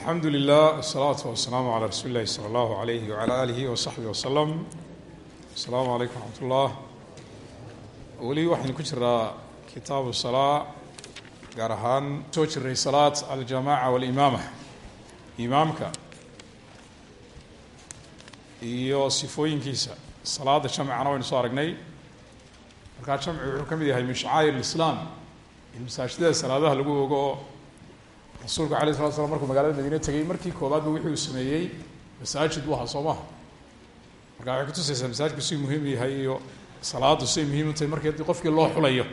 alxamdu lilah asalaatu wasalaamu calaa rasuuli illahi sala allahu alayhi wacala aalihi wasaxbihi wasalam asalaamu calaykum raxmat ullah weli waxaynu ku jiraa kitaabu salaa gaar ahaan soo jiray salaat aljamaaca walimaama imaamka iyo sifooyinkiisa. Salaada jamcana waynu soo aragnay. Markaa jamci wuxuu ka mid yahay min shacaa'ir in masaajidada salaadaha lagu ogo oo rasuulku alay slat slam markuu magaalada madiine tegay markii koobaadba wixii uu sameeyey masaajid buu ahaa soo maha marka waxay kutusaysaa masaajidku si muhiim yahay iyo salaadu siay muhiim u tahay markii qofkii loo xulayo.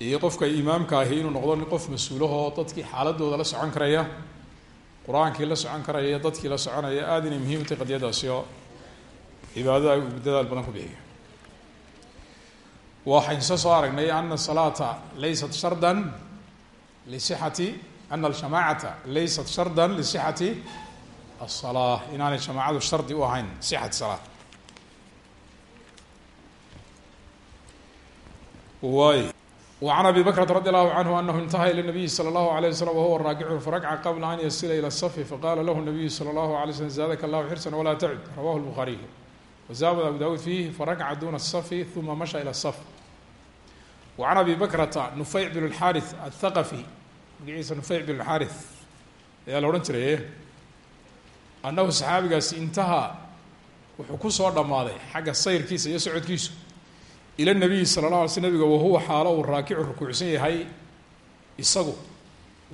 Iyo qofka imaamka ahi inuu noqdo nin qof mas'uulahoo dadkii xaaladooda la socon karaya qur'aankii la socon karaya dadkii la soconaya aada inay muhiim u tahay qadiyadaasi oo cibaadada uu dadaal badan ku bixiyo waxaynu soo soo aragnay ana salaata laysat shardan lisixati ana aljamaacata laysat shardan lisixati asalaa inaanay jamaacadu shardi u ahayn sixati salaa waay وعn abi bkrةa radي الlه عnه أنه اnتahى ilى النabiyi slى الlه عليه وsلم وhuwa raakicu farakca qabla an yasila ilى الصف faqala lahu النabiyu slى الlه عليه وsلم zadka الlah xirسا وla tcd rawah الbخariي وزawd abu dawud فيh farakca duna الصف ثuma masha ilى الصف وعn abi bakrata nufeyc بن الxariث الthaqفي magaciisa nufeyc بن الxariث ayaa la odhan jiray annahu saxaabigaasi intahaa wuxuu kusoo dhammaaday xagga sayrkiisa iyo socodkiisu ila nabiyi sala la alay sl nabiga wahuwa xaalo uu raakicu rukuucsan yahay isagu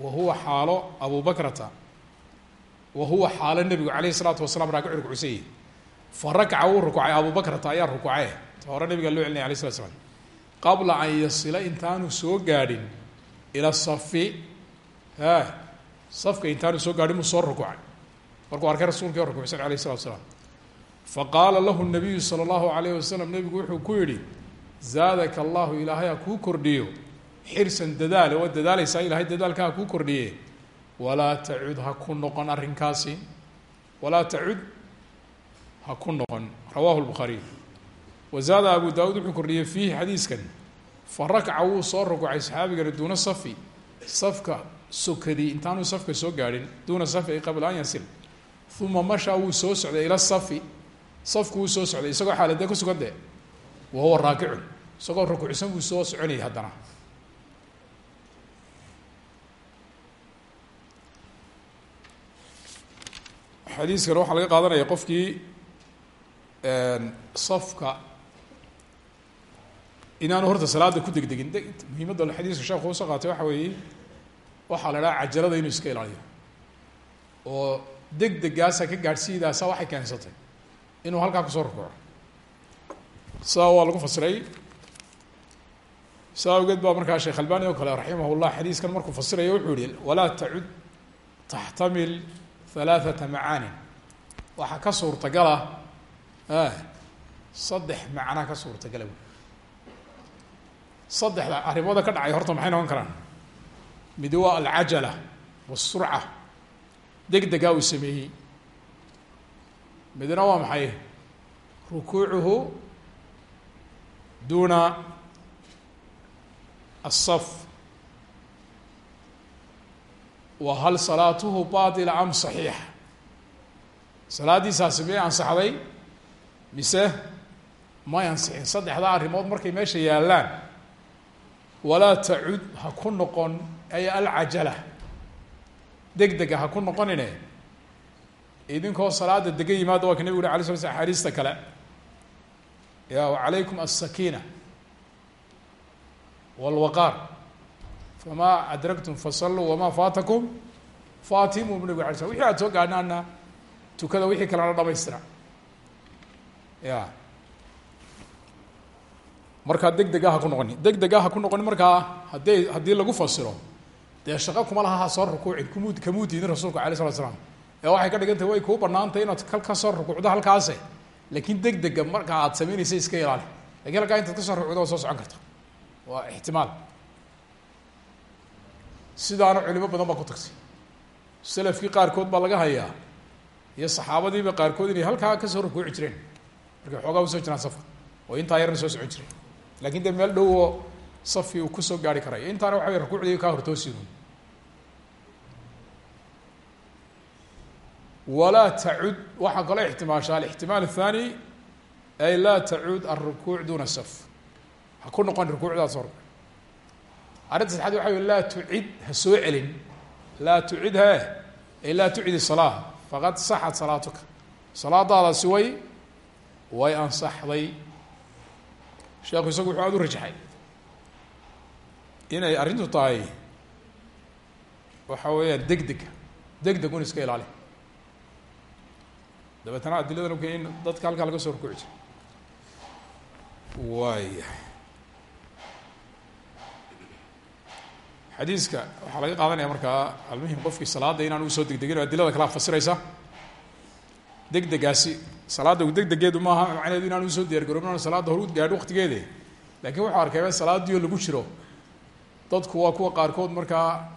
wahuwa xaalo abu bakrata wahuwa xaalo nebigu calayhi salaatu wasalaam raakicu rukuucsan yahay fa rakaca wuu rukuucay abu bakrata ayaa rukuucee ta hore nabiga loo celinaya alay slat slam qabla an yasila intaanu soo gaadhin ila safi ha safka intaanu soo gaadhin buu soo rukuucay markuu arkay rasuulkii oo rukuucsan alayh salatu salaam faqaala lahu nabiyu sala allahu alayh wasalam nebigu wuxuu ku yidhi zaadaka allahu ilaahay ha kuu kordhiyo. Xirsan dadaale waa dadaalaysaa ilahay dadaalka ha kuu kordhiye walaa tacud ha ku noqon arrinkaasi. Walaa tacud ha ku noqon. Rawahu lbukhaariy wa zaada abu daawuud wuxuu kordhiyey fiihi xadiiskan. Fa rakca wuu soo rukucay saxaabigani duuna safi. Safka sokadii intaanuu safka soo gaadhin duuna safi qabla an yasil. Uma mashaa wuu soo socday ila safi. Safku wuu soo socday isagoo xaaladee ku sugan de wahuwa raakicun. Isagoo rukuucsan buu soo soconayay haddana. Xadiiskan waxaa laga qaadanaya qofkii safka. Inaanu horta salaada ku degdegin muhiimadda xadiiska sheekhu u soo qaatay waxa weeye waxaa la dhaha cajalada inuu iska ilaaliyo. Oo deg degaasa ka gaadhsiidaasa waxay keensatay inuu halkaa ku soo rukuuco. Saa waa lagu fasiray. Saa awgeed baa markaa sheekh albani oo kale raximah llah xadiiskan markuu fasiraya wuxuu yihi walaa tacud taxtamil halaaثata macaanin waxaa ka suurtagala saddex macna ka suurta suurtagala ah. wey saddexda arrimooda ka dhacay horta maxay noqon karaan? Mid waa alcajala wasurca deg degaa uu sameeyey. Midna waa maxay? Rukuucuhu duuna asaf wa hal salaatuhu baatila am saxiixa salaaddiisaasi may ansaxday? Mise may ansixin saddexdaa arrimood markay meesha yaallaan walaa tacud ha ku noqon ay alcajala. Deg dega ha ku noqonine. Idinkoo salaada degan yimaada waa ka nebig uri alay sla sl axaadiista kale. Ya wacalaykum aلsakiina wاlwaqaar famaa adraktum fasalluu wamaa faatakum. Faatimu bu nabig ala sl wixii aad soo gaadhaana tukada wixii kalena dhamaystira ya. Markaa deg ku noqoni. Deg ku noqoni markaa haddii haddii lagu fasiro dee shaqo kuma laha ha soo rukuucin kumu kamuu diidin rasuulku alay slat slam ee waxay ka dhigan tahay way kuu banaantay inaad ka soo rukuucdo halkaase. Laakiin deg dega markaa aad samaynaysa iska ilaali. Lakin halkaa intaad ka soo rukuucdo waa soo socon karta. Waa ixtimaal. Sidaana culimo badan baa ku tagtay. Selafkii qaarkood baa laga hayaa iyo saxaabadiiba qaarkood inay halkaa ka soo rukuuci jireen marka xoogaa u soo jiraan safka. Oo intaa yarna soo socon jiray laakiin dee meel dhow oo safkii uu ku soo gaari karayo intaana waxa wey rukuucdii kaa hortoosiinuun walaa tacud waxaa kaloo ixtimaasha alixtimaal athani ay laa tacud alrukuuc duna saf. Ha ku noqon rukuucdaas hor. Arrinta saddexaad waxa wey laa tucid ha soo celin. Laa tucid ay laa tucidi salaa faqad saxad salaatuka. Salaadaadaasi way way ansaxday. Sheekhu isagu wuxuu aada u rajaxay. Inay arrintu tahay waxa weeyaan deg dega deg deg un iska ilaali. Dabeetana adiladan u in dadka halkaa laga soo rukuuci jira waaya xadiiska waxaa laga qaadanaya markaa almuhim qofkii salaada inaan u soo degdegin o adilada kalaa fasiraysa deg degaasi salaadda u deg degeedu maaha macnaheedu inaan u soo diyaar garoobin salaadda hor u gaadho waktigeede laakiin wuxuu arkay salaadiio lagu jiro. Dadku waa kuwa qaarkood markaa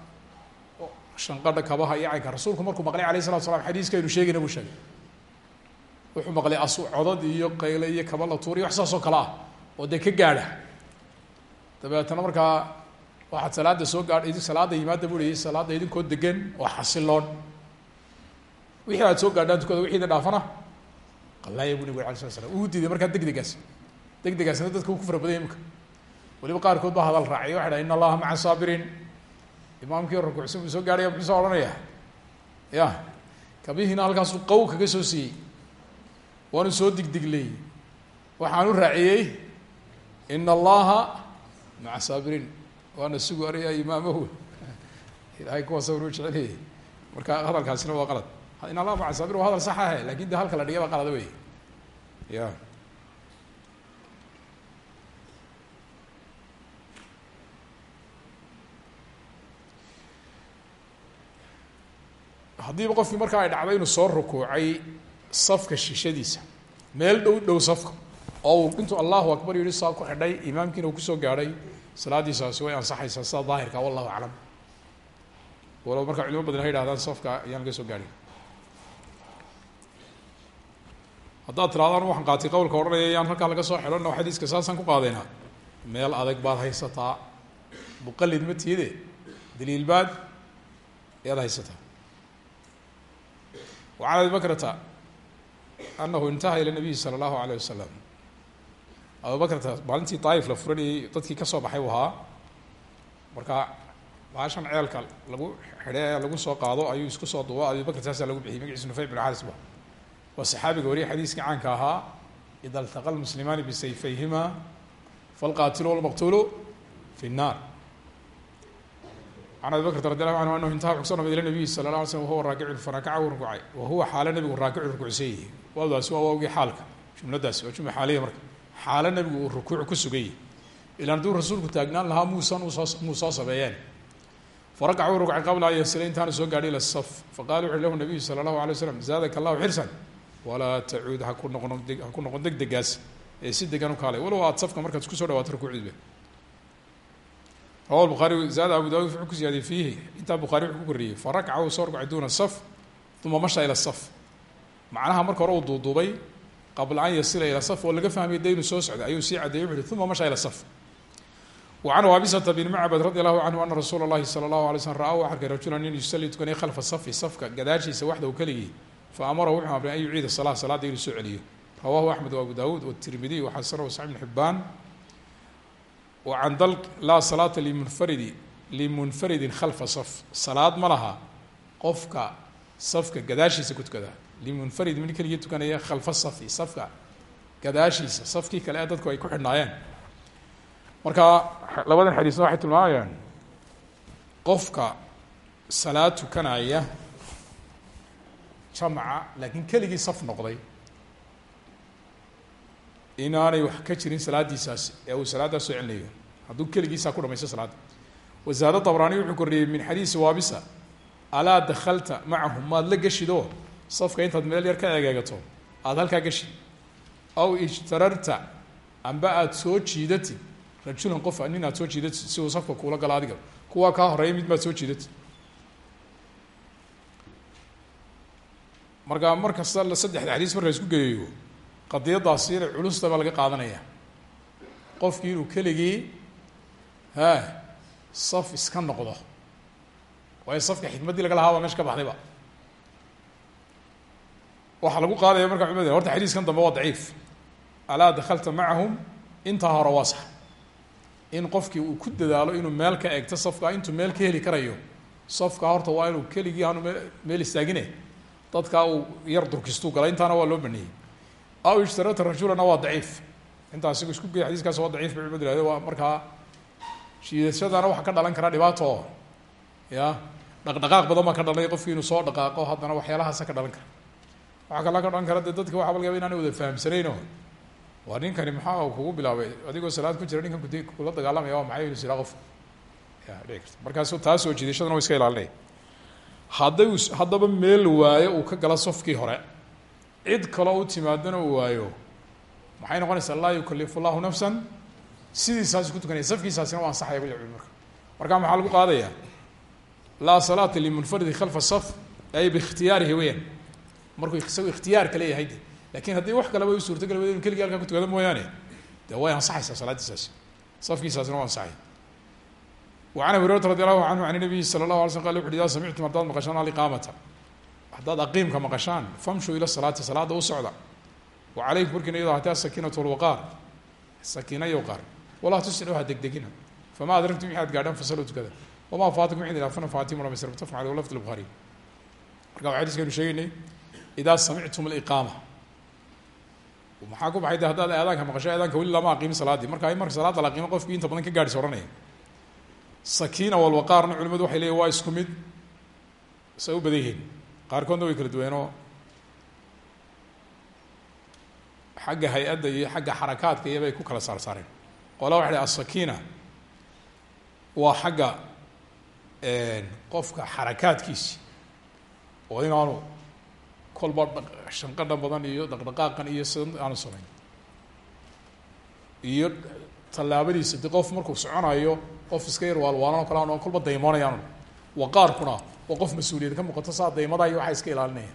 shanqadha kabaha iyo caynka. Rasuulku markuu maqlay alayh salatu slam xadiiskaynu sheegayna buu sheegay. Wuxuu maqlay as codad iyo qayle iyo kaba la tuur iyo wax saas oo ah oo dee ka gaadha. Dabeetana markaa waxaad salaada soo gaadh salaada yimaada bu i salaada idinkoo degan oo xasiloon wixii aad soo gaadhaan tukada wixiina dhaafana qalaaya bu nabig ala sala slam uu diiday markaa deg degaas deg degaasna dadka uu ku fara badanya imika waliba qaarkood baa hadal raaciya waxay dhaha in allaha maca saabiriin imaamkii rukuucsan buu soo gaadhaya muxuu soo odhanaya ya kabihiina halkaasuu qaw kaga soo siiyey. Waanu soo digdigley waxaanu raaciyey in allaha maca saabiriin waana sugu araya imaamahu. Ilahay kuwa sawir u jeceliyay marka hadalkaasina waa qalad in allah maca saabir waa hadal sax ahe laakiin de halka la dhigay baa qalada wey ya. Haddiiba qofkii markaa ay dhacday inuu soo rukuucay safka shishadiisa meel dhow dhow safka oo uu intuu allahu akbar yihi saa ku xidhay imaamkiina uu ku soo gaadhay salaadiisaasi way ansaxaysaa sida daahirka wallahu aclam. Walow markaa culimo badan ha yihahdaan safka ayaan laga soo gaadhay haddaad tirahdaan waxaan qaatay qawlka odhanaya yaan halkaa laga soo xidhanna xadiiska saasaan ku qaadaynaa meel adag baad haysataa muqalid ma tiide daliil baad ayaad haysataa وعن أبي بكرة أنه انتهى إلى النبي صلى الله عليه وسلم أبو بكرة maalintii طاaif la furanayey dadkii kasoo baxay u ahaa marka baashan ceelka lagu xidhe lagu soo qaado ayuu isku soo dubo abi bakr taasaa lagu bixiyey magaciisu nufay بن xaris ba waa saxaabiga wariyay xadiiska caanka ahaa ida altaqa lmuslimaani bisayfayhima falqaatilu walmaqtuulu fi nnaar can abi bakrta radi allahu anhu anahu intaha cugsanoo ila nabiyi sala la alay slm wahuwa raakicu lfarakaca rukucay. Wahuwa xaalo nabigu raakicu rukucsanyahi waawdaasi waa waawgii xaalka jumladaasi waa jumla xaaliya marka. Xaalo nabigu uu rukuuc ku sugan yahi ilaan hadduu rasuulku taagnaan lahaa muusan u soo muu soo sabeeyeen farakacu rukucay qabla an yasila intaanu soo gaadhay ila saf. Faqala wuxu lahu nabiyu sala allahu alay waslam zaadaka allahu xirsan walaa tacuud haku noqon ha ku noqon deg degaas ee si degan u kaalay walow aad safka markaad kusoo dhawaato rukuucdiiba rawa buhaari zaada abu daud wuxuu ku ziyaadiyey fiihi intaa bukhaari wuxuu ku koriyey farakaca uu soo rukcay duuna saf uma masha ila saf macnaha marka hore uu duuduubay qabla an yasila ila saf oo laga fahmay de inuu soo socday ayuu sii cadeeyey wuxu uhi uma masha ila saf wa can waabisata bn macbad radi allahu canhu ana rasuula اllahi salى اllahu alay slm ra-a u arkay rajulan nin yusalli tukanay khalfa safi safka gadaashiisa waxda u keligii faamara wuxuu amray an yuciida sala salaada inuu soo celiyo rawahu axmed wa abu dawuud watirmidiy waxasana wa sax ibn xibbaan wa can dal laa salaata limunfaridi limunfaridin khalfa saf salaad ma laha qofka safka gadaashiisa ku tukada limunfarid mid keligii tukanaya khalfa safi safka gadaashiisa safkii kale ee dadku ay ku xidhnaayeen marka labadan xadiisna waxay tilmaamayaan qofka salaad tukanaya jamca laakiin keligii صف noqday inaanay wax ka jirin salaadiisaasi ee uu salaaddaa soo celinayo. Hadduu keligiisaa ku dhamaysto salaadda wazaado dabraani wuxuu koriyey min xadiisi waabisa alaa dakhalta macahum maad la geshido safka intaad meel yar ka egeegato aada halkaa geshi aw ijtararta amba aada soo jiidatid rajulan qof nin aad soo jiidatid si uu safka kuula galo adiga. Kuwaa kaa horreeya mid maad soo jiidatid marka mar kasta saddexda xadiis marka isku geeyo qadiyadaasi inay culusta baa laga qaadanaya. Qofkii inuu keligii ha saf iska noqdo waayo safka xikmaddii laga lahaa meesha ka baxdayba. Waxaa lagu qaadaya marka culimada horta xadiiskan dambe waa daciif. Alaa dakalta macahum intaa hore in qofkii uu ku dadaalo inuu meel ka eegto safka intuu meel ka heli karayo safka horta waa inuu keligii aanu me meel istaagine dadkaa uu yar durkistuu galay intaana waa loo baneeyey. Aw ishtarata rajulana waa daciif. Intaa isku geey xadiiskaas waa daciif ba culimadu ihahde waa markaa shiidashadana waxaa ka dhalan karaa dhibaato. Oo ya dhaqdhaqaaq badan baa ka dhalanay qofki inuu soo dhaqaaqo haddana waxyaalahaasa ka dhalan kara. Waxaa kalaa ka dhalan kara dadka waxa laga yaba inaanay wada fahamsanayno waa ninkani maxaa u kugu bilaabay? Adigoo salaad ku jira ninkan kula dagaalamaya waa maxay siraa qof? Ya dhici karta. Markaas taa soo jiidashadana iska ilaalinaya hadday haddaba meel waayo uu ka gala safkii hore cid kaloo u timaadana uu waayo. Maxay noqonaysaa? Laa yukalifu llahu nafsan. Sidiisaasi ku tukanaya safkiisaasina waa ansaxaya bil marka marka maxaa lagu qaadayaa laa salaata limunfaridi khalfa saf ay biikhtiyaarihi weyaan markuu isagu ikhtiyaarka leeyahay de laakiin haddii wax kaleba u suurta gali wayda inu keligii halkaa ku tukado mooyaane de way ansaxaysaa salaadiisaasi safkiisaasina waa ansaxaya وعن أبي هريرة رضي الله عنه عن النبي صلى الله عليه وسلم قال وxu إذا سمعتم haddaad maqشhaan الإقاamةa haddaad aqiimka maqشhaan famshuu ilى الصلاati salaada u socda وعalaykum korkiina iyadoo hatee السakiinaة والوqاar sakiina iyo wqaar walaa tusricu ha degdegina fama adraktum wixi ad gaadhaan fasaluu tukada wamaa faatakum wixid ilaafana faatimu lama sir mutafaq aleyh lafd الbخaariي marka waa xadiskaynu sheegaynay إdaa samictum الإqاama maxaa ku baxay de haddaad aadaanka maqasho aadaanka weli lama aqiimin salaadii marka marka salaada la aqiimo qofkii inta badan ka gaadhis ohanaya sakiina walwaqaarna culimadu waxay leeyihiin waa isku mid. Say u badan yihiin. Qaarkoodna way kala duwanoo xagga hay'adda iyo xagga xarakaadka iyo bay ku kala saar saareen qola waxa leh asakiina waa xagga qofka xarakaadkiisi. Oo inaanu kolba shanqadha badan iyo dhaqdhaqaaqan iyo sida aanu samayn iyo tallaabadiisa de qof markuu soconayo qof iska yar waalwaalan o kale aan kolba daymoonayaan waqaarkuna waa qof mas'uuliyad ka muuqato saa daymada iyo waxaa iska ilaalinaya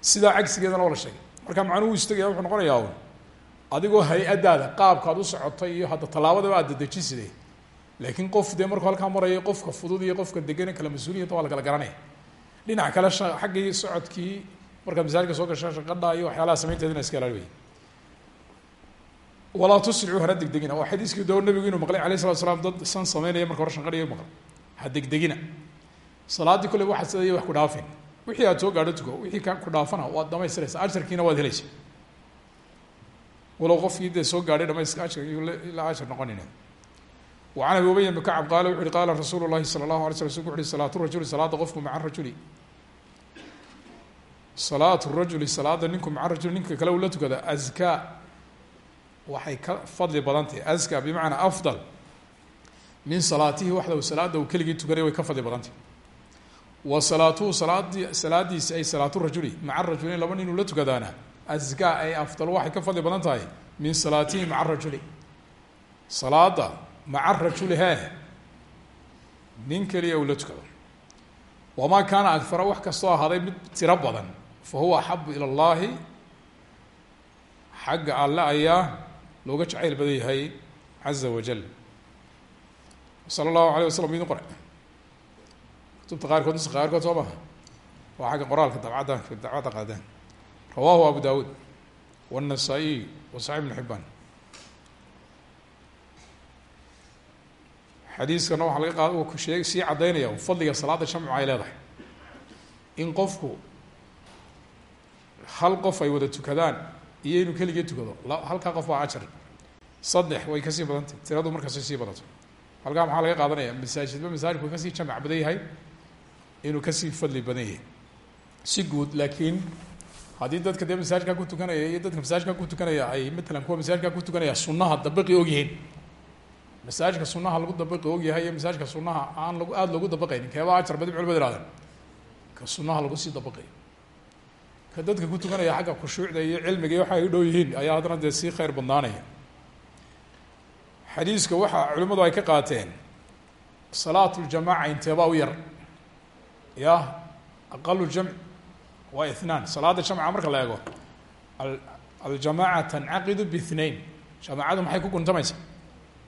sidaa cagsigeedana waa la sheegay. Marka macnuhu istagaya wuxuu noqonayaa adigoo hay'addaada qaabkaad u socotay iyo hadda tallaabadaba aad dadejiside laakiin qof dee markuu halkaa maraya qofka fudud iyo qofka degane kala la kala garanaya. Dhinac kale xaggii socodkii markaad masaajidka soo gasha shaqadha iyo waxyaalaha samaynteedina iska ilaali wey walaa tusricu hana degdegina. Waa xadiiskii doo nabigu inuu maqlay alayh salatu slam dad san sameynaya marka hore shanqadhiyo maqlay. Ha degdegina. Salaaddii kolley waxaad sidaiyo wax ku dhaafin. Wixii aad soo gaadho tuko wixii ka ku dhaafana waad dhamaystiraysa ajarkiina waad helaysa. Walow qofkii dee soo gaadhay dhamayska ajar ilaa ajar noqonina wacan abi ubay bn kacab qaala wuxu uhi qaala rasuulu llahi sala allahu alay rajuli salaada qofku maca rajuli. Salaatu rajuli salaada ninku maca rajuli ninka kale uu la tukada waxay ka fadli badan tahay azka bimacnaa afdal min salaatihi waxdaw salaada uu keligii tukanay way ka fadli badan tahay wa salaatuhu salaadi salaadiisi ay salaatu rajuli maca rajulin laba nin uu la tukadaana azkaa ay afdal waxay ka fadli badan tahay min salaatihi maca rajuli. Salaada maca rajuli he nin keliya uu la tukado. Wamaa kaana agara wax kastoo ahaaday mid tiro badan fa huwa axabu ila llahi xagga alle ayaa looga jacayl badan yahay caza wajal sala allahu alayh wasalam idin qore kutubta qaarkood nuska qaarkood soo maha waa xagga qoraalka dabcadda dacwadda qaadaan. Rawahu abu dawuud wالnasaa-iy wa saxi bn xibaan xadiiskana waxaa laga qaad uu shee sii caddaynaya fadliga salaada shamcu ay leedahay. In qofku hal qof ay wada tukadaan iyo inuu keligii tukado halkaa qof waa ajar saddex way ka sii badantay. Tiradu markaasay sii badato halkaa maxaa laga qaadanaya? Masaajidba masaajidku ka sii jamac badan yahay inuu ka sii fadli badan yahay. Si guud laakiin haddii dadka dee masaajidkaa ku tukanaya iyo dadka masaajidkaa ku tukanaya ay matalan kuwa masaajidkaa ku tukanaya sunaha dabaqi og yihiin. Masaajidka sunaha lagu dabaqi og yahay iyo masaajidka sunaha aan lagu aada loogu dabaqaynin. Keebaa ajar badi culimadu ihahdeen ka sunaha lagu sii dabaqayo ka dadka ku tukanaya xagga khushuucda iyo cilmiga iyo waxa ay u dhow yihiin ayaa haddana dee sii khayr badnaanaya. Xadiiska waxa culimmadu ay ka qaateen salaat ljamaca inteebaa u yar? Ya aqalu jamc waa ithnaan. Salaada jamca marka la eego aljamaca tancaqidu bithnain jamaacadu maxay ku guntamaysaa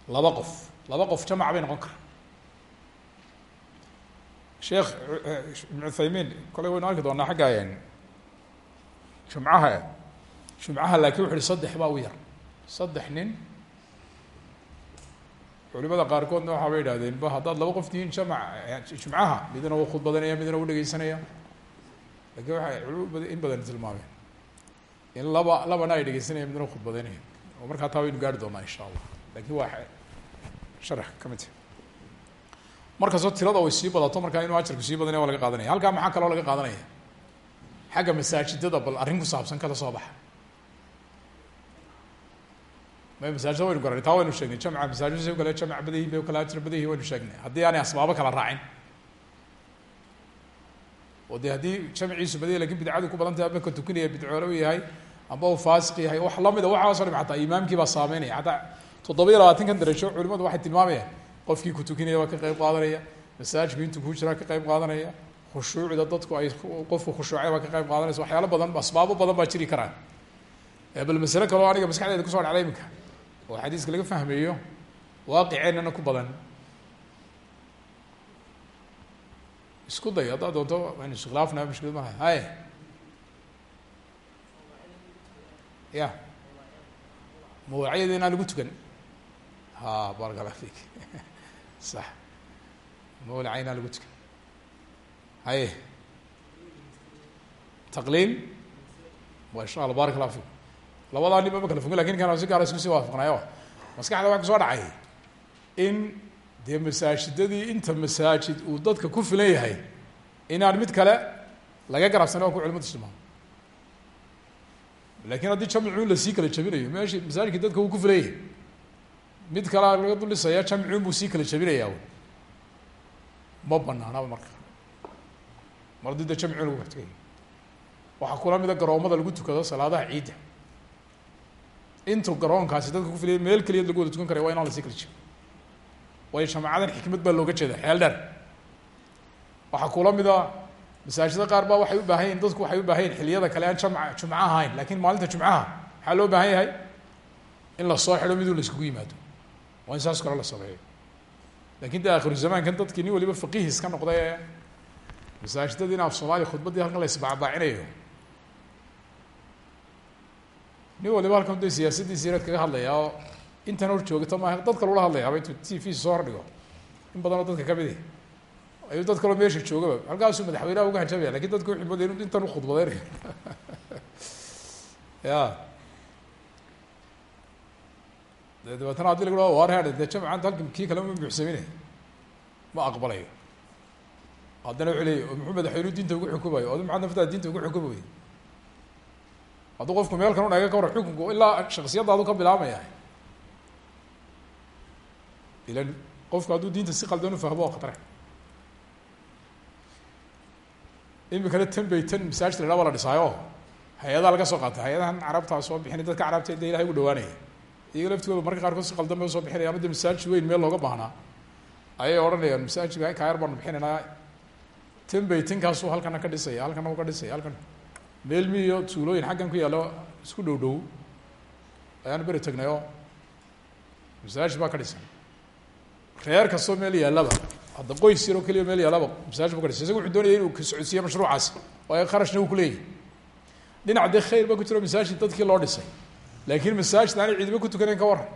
laba qof. Laba qof jamac bay noqon kara sheekh ibn uthaymiin koley waynu arki doonaa xagga jumcaha. Jumcaha laakiin wuxu uhi saddex baa u yar. Saddex nin. Culimada qaarkoodna waxaa bay idhahdeen ba haddaad laba qof tihiin jamac jumcaha midna uu khudbadanaya midna u dhegeysanaya laakiin waxay culimo in badan tilmaameen. In laba labana ay dhegeysanaya midna khudbadanaya oo markaa taa waynu gaari doonaa insha allah. Lakin waa sharax ka mid markastoo tirada way sii badato markaa inuu ajarku sii badanaya waa laga qaadanaya. Halkaa maxaa kaloo laga qaadanaya xagga masaajidada bal arrin ku saabsan kala soo baxa. Ma masaajida waynu garanay taa waynu sheegnay. Jamca masaajid o kale jamc badahi ba kale ajir badahi waynu sheegnay. Haddii aanay asbaabo kala raacin oo de haddii jamciisu badaya laakiin bidcadu ku badan tahay aba ka tukanaya bidcoolo u yahay amba uu faasiq yahay wax lamida waxaaso dhim ataa imaamkii baa saameynaya hataa toddoba iyo labaatankan darajo culimadu waxay tilmaamayaan qofkii ku tukanaya waa ka qeyb qaadanaya masaajidku intuu ku jiraa ka qeyb qaadanaya khushuucda dadku ay qofku khushuucay ka qeyb qaadanaysa. Waxyaalo badan asbaabo badan baa jiri karaan. Bal masale kaloo aniga maskaxdeeda kuso dhacday iminka oo xadiiska laga fahmeeyo waaqiceenana ku badan. Isku day haddaad doonto waynu iskhilaafnaa mushkilad malaha haye. Ya. Mawlacyada inaan lagu tukan. Ha barak allah fik sax. Mawlaca inaan lagu tukan haye. Taqliil wa insha allah barak allah fik labadaa nin ba ma kala fogin laakiin kan si gaara isku sii waafaqnayo maskaxda waxa ku soo dhacay in dee masaajidadii inta masaajid uu dadka ku filan yahay inaan mid kale laga garabsana waa ku culimadu tilmaamo laakiin haddii jamcun la sii kala jabinayo meshi masaajidki dadka wuu ku filan yahay mid kalea laga dulisaya jamcun buu sii kala jabinayaa. Ma banaanaba marka mar haddii de jamcun lagu katugay waxaa kula mida garoomada lagu tukado salaadaha ciidda. Intu garoonkaasi dadka ku filaya meel keliya lagu wada tukan karaya waa inaan la sii kala jiro waayo jamacadan xikmad baa looga jeeda xeel dheer. Waxaa kula mida masaajida qaar ba waxay u baahan dadku waxay u baahan xiliyada kale aan jamca jumca ahayn laakiin maalinta jumcaha maxaa loo baahan yahay? In la soo xidho miduu la iskugu yimaado. Waa in saas kale la sameeyo laakiin de akhiru zamaankan dadkii waliba faqiih iska noqday ee masaajidadii in af soomaaliya khudbaddii halkan la isbaacbaacinayo nin waliba halkan de siyaasadiisi yareed kaga hadlaya oo intan hor joogto maaha dad kale ula hadlayaaba intuu t v soo hordhigo in badanoo dadka ka mid i ayuu dad kaloo meesha joogaba halkaasuu madaxweynaha uga hajabaya laakiin dadka wuxuu mooday inu intan ukhudbadeynayo ya de dabeetana haddii lagu war he de jamcanta halkan kale ma buuxsaminay ma aqbalayo haddana wuxuu leeyay muxuu madaxweynuhu diinta ugu xukumayo adu maxaad naftaada diinta ugu xukumay hadduu qofku meel kan unaga ka war xukunku ilaa shaksiyadaadu ka bilaabmaya ilan qofku hadduu diinta si qaldan ufahmo waa khatare. Imikana tan bay tan masaajid la idhaha ba la dhisaayo. Hay'adaa laga soo qaatay hay'adahan carabtaa soo bixinay dadka carabta de ilahay ugu dhawaanaya iyaga laftooda marka qaarkood si qaldan bay u soo bixinaya ama de masaajid weyn meel looga baahnaa ayay odhanayaan masaajidka kaayar baanu bixinaynaa tan bay halkana ka dhisaya halkana u ka dhisaya halkan. Meel mi iyo tuulooyin xaggan ku yaallo isku dhow dhow. Ayaanu beri tagnay oo masaajid baa ka dhisan. Reer kastoo meel yaallaba hadda qoys yaroo keliya meel yaallaba masaajid buu ka dhisay isaga wuxuu doonaya inuu ka socodsiiyo mashruucaasi waayo kharashna uu kuleeyahy dhinac dee khayr ba ku jiro masaajid dadkii loo dhisay. Laakiin masaajid aanay ciidamo ku tukanayn ka waran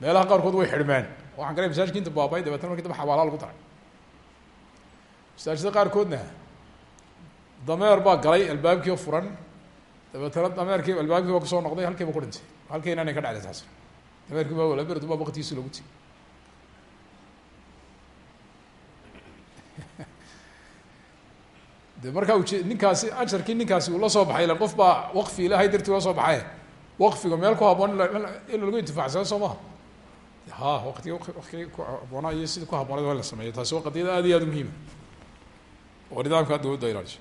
meelaha qaarkood way xidhmeen. Waxaan galay masaajidka inta baabay dabeetna markii daba xabaala lagu daray masaajida qaarkoodna dameer baa galay albaabkii furan dabeetana dameerkii albaabkii baa ku soo noqday halkiiba ku dhintay. Halkii inaanay ka dhacday taas dameerkii baa wala berdu baa baktigiisi lagu ti de markaa uje ninkaasi ajarkii ninkaasi uu la soo baxay ilan qof baa waqfi ilaahay dartii ula soo baxay. Waqfiga meel ku haboon in lagu intifaacsado soo maha ha waqtigi waqtigii ku haboonaa iyo sidii ku habboonayd waa la sameeyo taasi waa qadiyada aad iyo aad muhiima oo nidaamka dawladda ilaaliso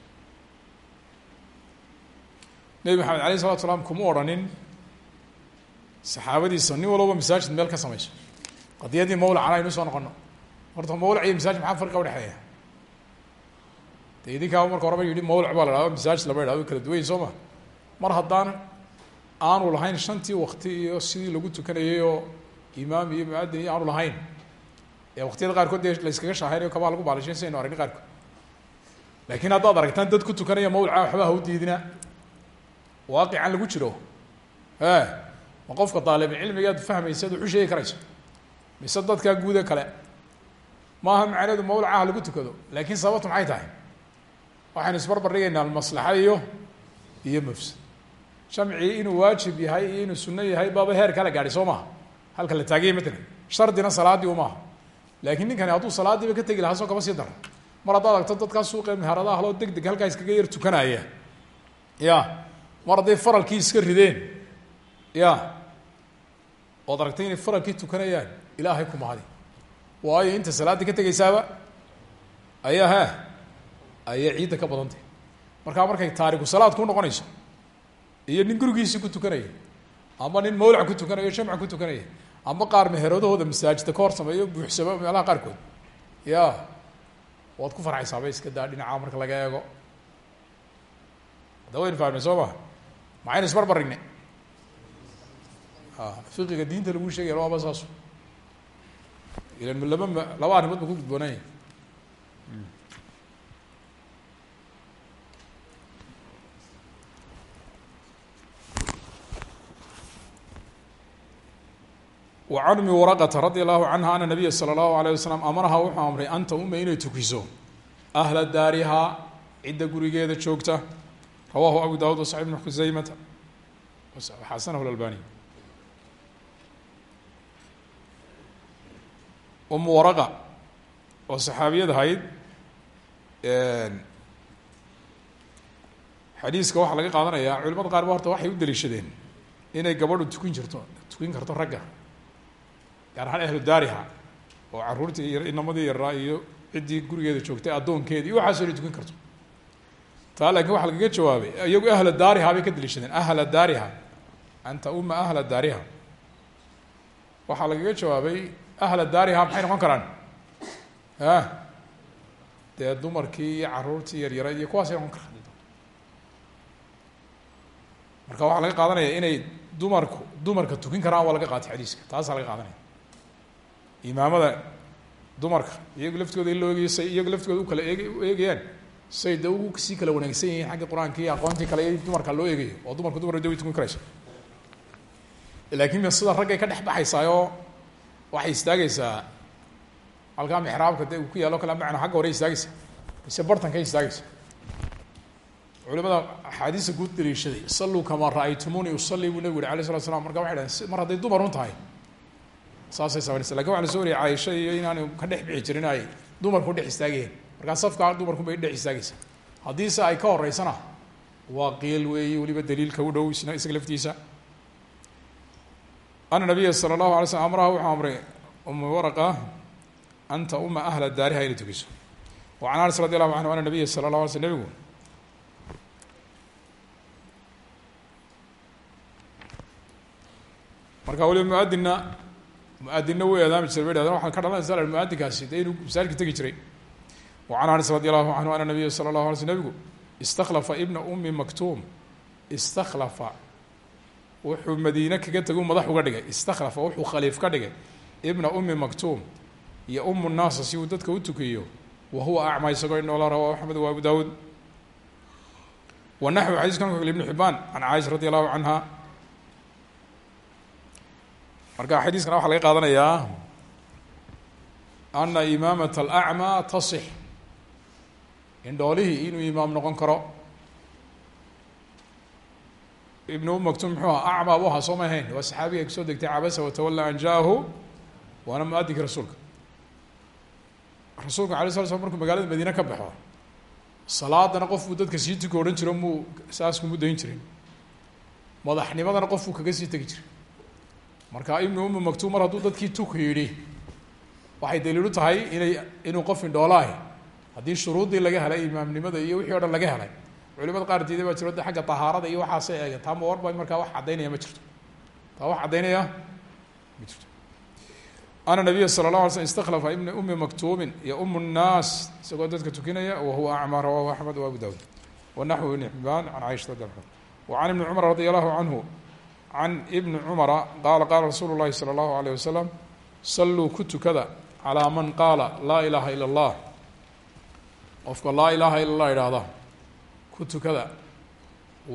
nebi maxamed alayh isalatu salaam kuma odhanin saxaabadiisa nin walba masaajid meel ka samayso. Qadiyadii mawlacana aynu soo noqono horta mawlac iyo masaajid maxaa farqa udhexeeya de idinkaaba marka horeba yihi mawlac baa la hahdo masaajid lama yidhahdo kala duwany soo ma. Mar haddaan aanu lahayn shantii wakti iyo sidii lagu tukanayay imaam iyo muadin iyo aanu lahayn ee waktiyada qaarkood dee la yskaga shaahaynayo kabaa lagu baalishay si aynu aragni qaarkood laakiin haddaad aragtaan dad ku tukanaya mawlca waxba ha u diidina. Waaqican lagu jiro. E ma qofka daalibulcilmigaad fahmaysa ad wax u sheegi karayso mise dadkaa guude kale. Maaha macneedu mawlacaha lagu tukado laakiin sababtu maxay tahay? Waxaynu isbarbar dhigaynaa maslaxa iyo iyo mafsad shamcii inuu waajib yahay iyo inuu sunno yahay baaba heer kala gaadhay soo maha halka la taaganya matalan shardina salaadii umaaha laakiin ninkani hadduu salaadiiba ka tegi lahaa soo kama sii daro mar haddaad aragto dadkaa suuqee meheradaha loo deg deg halkaa iskaga yar tukanaya ya mar hadday faralkii iska rideen. Ya ood aragtay inay faralkii tukanayaan? Ilaahay ku mahadi waayo inta salaaddii ka tegaysaaba ayaa ha ayaa ciidda ka badantay. Markaa markay taariku salaad ku noqonayso iyo nin gurigiisii ku tukanaya ama nin mawlac ku tukanaya shamca ku tukanaya ama qaar meheradahooda masaajida ka hor sameeyo buuxsamo meelaha qaarkood. Ya waad ku farxaysaaba iska daa dhinaca marka laga eego? Hadda waynu fahmay soo ma? Maxaynu isbarbarigna fiqiga diinta lagu sheegaya lababa saasu ilan laba laba arrimood ba ku gudboonanya wa can umi waraqata radi allahu canha ana nabiya sala allahu alayh wasalam amaraha wuxuu amray anta uma inay tukiso. Ahla daarihaa cidda gurigeeda joogta. Rawahu abu dawud wasaxi bn khusaymata xasanahu lalbani umu waraqa oo saxaabiyad ahayd xadiiska waxaa laga qaadanayaa culimada qaar ba horta waxay u daliishadeen inay gabadhu tukin jirto tukin karto ragga gaar ahaan ahlu daariha oo caruurtii y inamadii yaraa iyo ciddii gurigeeda joogtay addoonkeedi iyo waxaaso inay tukin karto. Taa laakiin waxaa lagaga jawaabay iyagu ahla daariha bay ka daliishadeen. Ahla daariha anta uma ahla daariha. Waxaa lagaga jawaabay ahla daariha maxay noqon karaan? A dee dumarkii iyo caruurtii yaryarayd iyo kuwaasay noqon karaan. Marka waxaa laga qaadanaya inay dumarku dumarka tukin karaan waa laga qaatay xadiiska. Taasaa laga qaadanaya imaamada dumarka iyagu laftooda in loo eegayo say iyagu laftooda u kala eeg eegayaan. Say ugu sii kala wanaagsan yihiin xagga qur'aanka iyo aqoontii kale in dumarka loo eegayo oo dumarku dumar de way tukin karayso laakiin sida raggay ka dhex waxay istaagaysaa halkaa mexraabka de ku yaalo kale macna xagga hore istaagaysa mise bartankay istaagaysa. Culimada axaadiista guud daliishaday saluu kamaa ra'aytumuni usalli buu nebigu yuri alay marka waxay dhahen mar hadday dumar un tahay saasay sameynaysa laakiin waxa la soo wariyay caaisha iyo inaanu ka dhex bixi jirin ay dumarku dhex istaagayeen markaa safkaa dumarku bay dhex istaagaysa. Haddiise ay ka horeysana waa qiil weeyi weliba daliilka u dhow isna isaga laftiisa. Ana nabiya sala allahu alay slm amraha wuxuu amray uma waraqa anta uma ahla daariha inay tukiso. Wa can anas radi allahu canhu ana nabiya sala allah alay sl nebigu. Marka waliba muadinna muadinna wuu eedaami jiray bay dhahdeen waxaa ka dhalanaysa muadinkaasi dee inuu masaajidka tegi jiray. Wa can anas radi allahu canhu ana nabiya sala allahu alay sl nebigu istakhlafa ibna umi maktuum. Istakhlafa. Wuxuu madiine kaga tego madax uga dhigay. Istakhlafa wuxuu khaliif ka dhigay. Ibna umi maktuum. Iyo umu naasa si uu dadka u tukiyo. Wa huwa acma isagoo indhoola rawa axmed wa abu daawuud. Wa naxwi xadiiskan kale ibnu xibaan can caaisha radi marka xadiiskana waxaa laga qaadanayaa ana imaamat alacmaa tasix indhoolihii inuu imaam noqon karo. Ibn um maktum muxuu aha acmaa bu ahaa soo ma ahayn. Waa saxaabiga ku soo degtay cabasa watawalla an jaahu waana muadinka rasuulka. Rasuulka alay sala slam markuu magaalada madiine ka baxo salaadana qofbuu dadka sii tuka odhan jiro muu saas kumu dayn jirin. Madaxnimadana qofbuu kaga sii tegi jiray marka ibnu umi maktuum mar hadduu dadkii tuku yidhi waxay daliilu tahay inay inuu qof indhoolaahi haddii shuruuddii laga helay imaamnimada iyo wixii o dhan laga helay culimada qaar diiday baa jiro de xagga tahaarada iyo waxaasay eegeen. Taa mawarba markaa wax caddaynaya ma jirto. Taa wax caddaynaya ma jirto. Ana nabiya sala la alay slm istakhlafa ibna umi maktuumin iyo um nnaas isagoo dadka tukinaya wa huwa acmaa rawahu axmed wa abu dawud. Wanaxwu ibn xibaan can caisha radi allahu wa can ibni cumar radi allahu can ibni cumara qaala qaala rasuulu llahi sala allahu alayh wasalam salluu ku tukada calaa man qaala laa ilaaha ila allah qofka laa ilaaha ila allah idhaahda ku tukada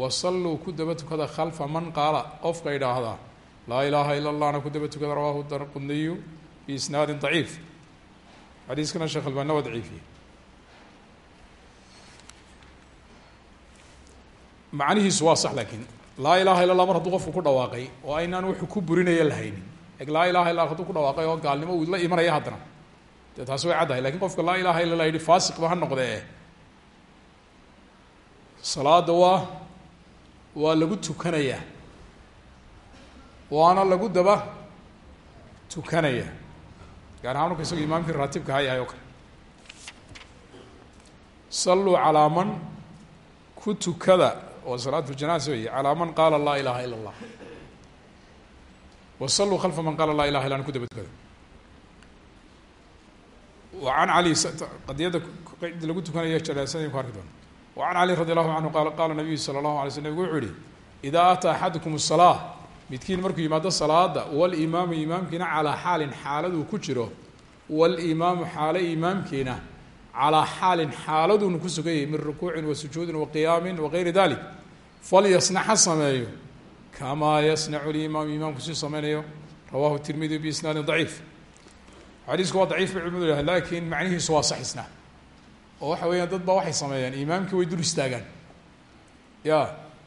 wasalluu ku daba tukada khalfa man qaala qofka idhaahda laa ilaaha ila allahna ku daba tukada rawahu darquniyu biisnaadin daciif xadiiskana sheekh albaani waa daciifiye macnihiisu waa sax laakiin laa ilaha illa allah mar hadduu qofku ku dhawaaqay oo aynaan wuxuu ku burinaya lahaynin eg laa ilaha illa hadduu ku dhawaaqay oo gaalnimo uu la imanaya haddana. Dee taasi way caddahay laakiin qofka laa ilaha illa lah yihi faasiqba ha noqdee. Salaada waa waa lagu tukanayaa waana lagu daba tukanaya. Gaar ahaan marka isagoo imaamkii raatibka ha oo kale. Salluu calaa man ku tukada oo salaatu ljanaasa weeye calaa man qaala laa ilaha ila اllah wasaluu khalfa man qaala laa ilaha illa an ku daba tukada wacan cali qadiyadda qeyd lagu tukanayo janaasadayn ku arki doonta wacan cali radi allahu canhu qaala qaala nabiyu sala allahu alay sl nebigu wuxuu yihi idaa ataa axadukum asalaa midkiin yimaado salaada walimaamu imaamkiina calaa xaalin xaaladuu ku jiro walimaamu xaale imaamkiina calaa xaalin xaaladuunu ku suganyay min rukuucin wa sujuudin wa qiyaamin wagayri dalik falyasnac ha sameeyo kamaa yasnacu limaam imaamku si sameynayo rawahu tirmidi biisnaadin daciif xadiisku waa daciif bay culimadu yahay laakiin macnihiisu waa saxisna oo waxa weeyaan dad baa waxay sameeyaan imaamkii way dul istaagaan ya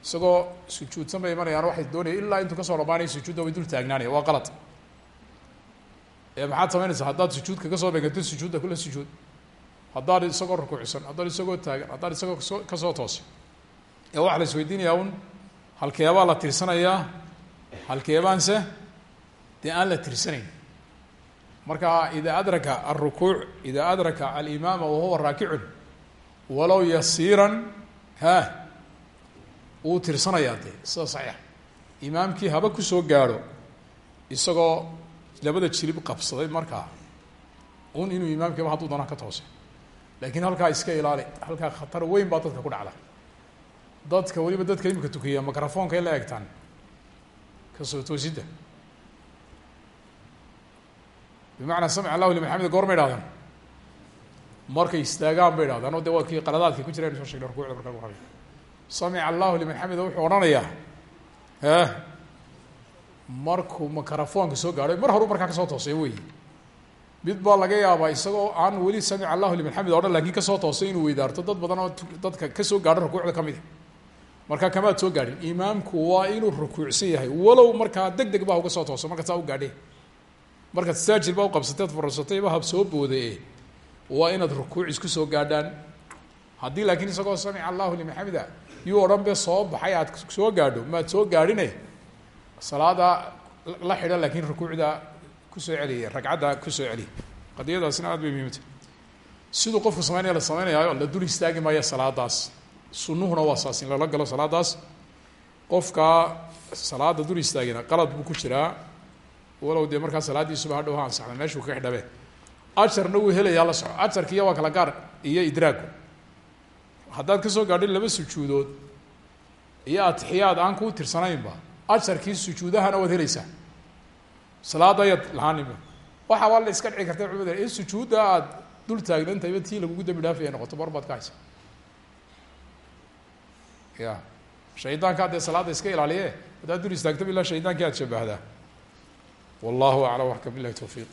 isagoo sujuudsan bay imanayaan waxay doonaya ilaa intuu ka soo dhamaanaya sujuudda way dul taagnaanaya waa qalad ee maxaad samaynaysaa haddaad sujuudka ka soo beeganto sujuudda kula sujuud haddaad isagoo rukuucsan haddaad isagoo taagan haddaad isagoo ka soo ka soo toosay ee waxaa la isweydiinayaa un halkeebaa la tirsanayaa halkeebaanse dee aan la tirsanayn marka idaa adraka alrukuuc idaa adraka alimaama wahuwa raakicun walow yasiiran ha wuu tirsanayaa dee sida saxiix. Imaamkii haba ku soo gaadho isagoo labada jilib qabsaday markaa un inuu imaamkiiba hadduu doonaa ka toosay laakiin halkaa iska ilaali halkaa khatar weyn baa dadka ku dhacda. Dadka weliba dadka imika tukiya microfoonka la egtaan ka soo toosidda. Bimacnaa samic allahu liman xamida goor ma idhahdaan markay istaagaan bay idhahdaan o de waa kii qaladaadka ku jira aynu soo shegnay rukuucda marka lagu rabiyo samic allahu liman xamida wuxuu odhanayaa markuu microfoonka soo gaadhay mar horu markaa ka soo toosay wey mid baa laga yaabaa isagoo aan weli samic allahu liman xamid o dhan laakiin ka soo toosay inuu weydaarto dad badan oo dadka ka soo gaadho rukuucda ka mid a markaa kamaad soo gaadhin. Imaamku waa inuu rukuucsan yahay. Walow markaa deg baa uga soo tooso marka saa u gaadhe markaad saajil baa uqabsateed furarsatay ba hab soo boodae waa inaad rukuuc isku soo gaadhaan. Haddii laakiin isagoo samic allahu liman xamida yuu odhan be soo baxay aad soo gaadho maad soo gaadhine. Salaada la xidha laakiin rukuucda ku soo celiya ragcadda ku soo celiya qadiyadaasina aad bay muhiimta siduu qofku sameynaya la sameynayaayo la dul istaagi maayo salaadaas. Sunuhuna waa saas in lala galo salaadaas. Qofkaa salaada dul istaagina qalad buu ku jiraa. Walow dee markaa salaadiisuba hadhow ha ansaxda meeshuu ka xidhabe ajarna wuu helayaa la soco. Ajarkiiya waa kala gaar iyo idraagu haddaad ka soo gaadhin laba sujuudood iyo atixiyaad aan kuu tirsanaynba ajarkii sujuudahana waad helaysaa salaada ayaad lahaaniba waxa waa la iska dhici karta culimada in sujuudda aad dul taagnantayba tii lagugu dambi dhaafaya noqoto mar baad ka haysa. Ya. Shaydaankaa dee salaada iska ilaaliye haddaad dul istaagtaba ilaa shaydaankii aad shabahdaa. Wallahu aclam waxka bilahi towfiiq